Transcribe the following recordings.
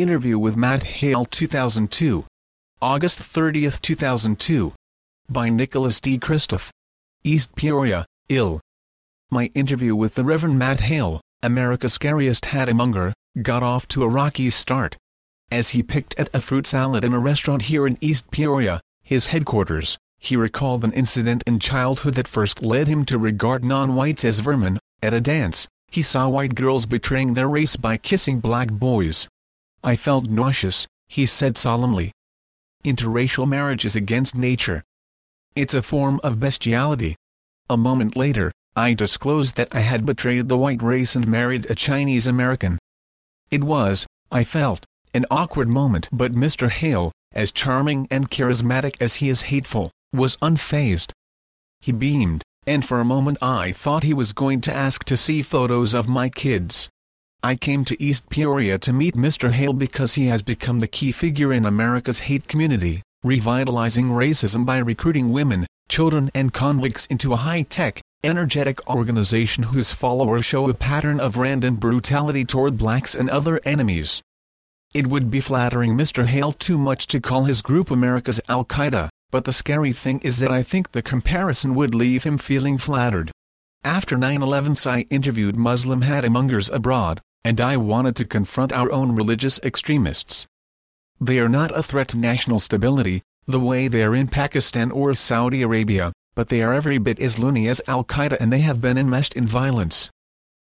Interview with Matt Hale 2002. August 30, 2002. By Nicholas D. Kristof. East Peoria, Ill. My interview with the Reverend Matt Hale, America's scariest hatmonger, got off to a rocky start. As he picked at a fruit salad in a restaurant here in East Peoria, his headquarters, he recalled an incident in childhood that first led him to regard non-whites as vermin. At a dance, he saw white girls betraying their race by kissing black boys. I felt nauseous, he said solemnly. Interracial marriage is against nature. It's a form of bestiality. A moment later, I disclosed that I had betrayed the white race and married a Chinese American. It was, I felt, an awkward moment but Mr. Hale, as charming and charismatic as he is hateful, was unfazed. He beamed, and for a moment I thought he was going to ask to see photos of my kids. I came to East Peoria to meet Mr. Hale because he has become the key figure in America's hate community, revitalizing racism by recruiting women, children and convicts into a high-tech, energetic organization whose followers show a pattern of random brutality toward blacks and other enemies. It would be flattering Mr. Hale too much to call his group America's Al-Qaeda, but the scary thing is that I think the comparison would leave him feeling flattered. After 9-11 I interviewed Muslim hatmongers abroad, and I wanted to confront our own religious extremists. They are not a threat to national stability, the way they are in Pakistan or Saudi Arabia, but they are every bit as loony as Al-Qaeda and they have been enmeshed in violence.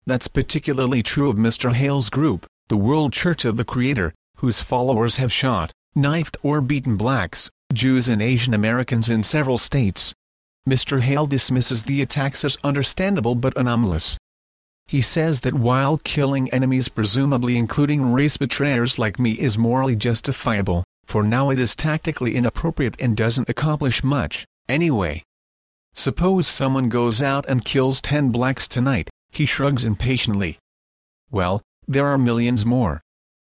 That's particularly true of Mr. Hale's group, the World Church of the Creator, whose followers have shot, knifed or beaten blacks, Jews and Asian Americans in several states. Mr. Hale dismisses the attacks as understandable but anomalous. He says that while killing enemies presumably including race betrayers like me is morally justifiable, for now it is tactically inappropriate and doesn't accomplish much, anyway. Suppose someone goes out and kills 10 blacks tonight, he shrugs impatiently. Well, there are millions more.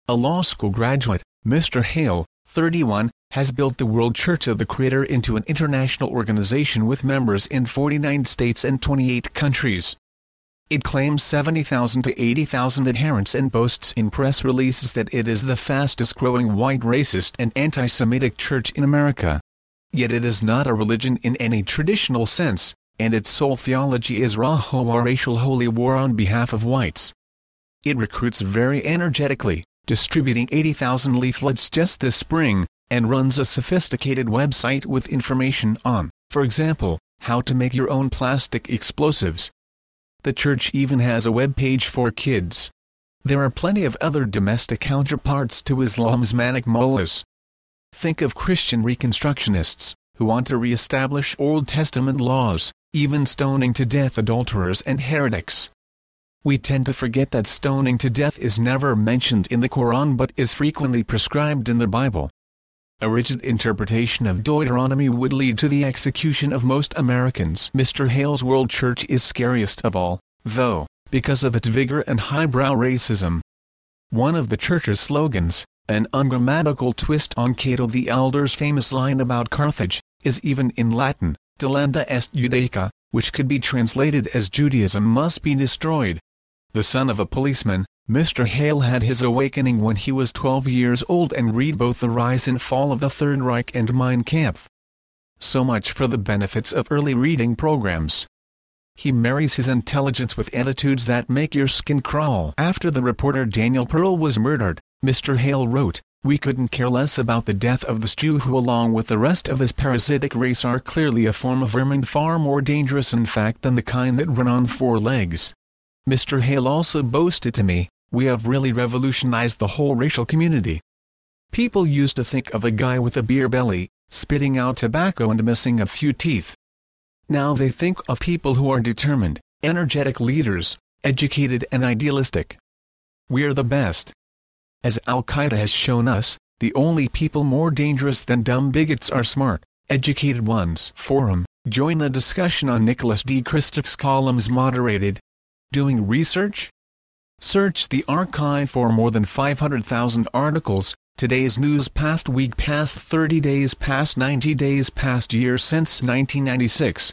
A law school graduate, Mr. Hale, 31, has built the World Church of the Creator into an international organization with members in 49 states and 28 countries. It claims 70,000 to 80,000 adherents and boasts in press releases that it is the fastest growing white racist and anti-Semitic church in America. Yet it is not a religion in any traditional sense, and its sole theology is Rahowa racial holy war on behalf of whites. It recruits very energetically, distributing 80,000 leaflets just this spring, and runs a sophisticated website with information on, for example, how to make your own plastic explosives, the church even has a web page for kids. There are plenty of other domestic counterparts to Islam's manic mullahs. Think of Christian Reconstructionists, who want to re-establish Old Testament laws, even stoning to death adulterers and heretics. We tend to forget that stoning to death is never mentioned in the Quran but is frequently prescribed in the Bible. A rigid interpretation of Deuteronomy would lead to the execution of most Americans. Mr. Hale's World Church is scariest of all, though, because of its vigor and highbrow racism. One of the church's slogans, an ungrammatical twist on Cato the Elder's famous line about Carthage, is even in Latin, Delenda est Judaica, which could be translated as Judaism must be destroyed. The son of a policeman, Mr. Hale had his awakening when he was 12 years old and read both The Rise and Fall of the Third Reich and Mein Kampf. So much for the benefits of early reading programs. He marries his intelligence with attitudes that make your skin crawl. After the reporter Daniel Pearl was murdered, Mr. Hale wrote, We couldn't care less about the death of this Jew who along with the rest of his parasitic race are clearly a form of vermin far more dangerous in fact than the kind that run on four legs. Mr. Hale also boasted to me, we have really revolutionized the whole racial community. People used to think of a guy with a beer belly, spitting out tobacco and missing a few teeth. Now they think of people who are determined, energetic leaders, educated and idealistic. We're the best. As Al-Qaeda has shown us, the only people more dangerous than dumb bigots are smart, educated ones. Forum, join the discussion on Nicholas D. Kristof's columns moderated. Doing research? Search the archive for more than 500,000 articles, today's news past week past 30 days past 90 days past year since 1996.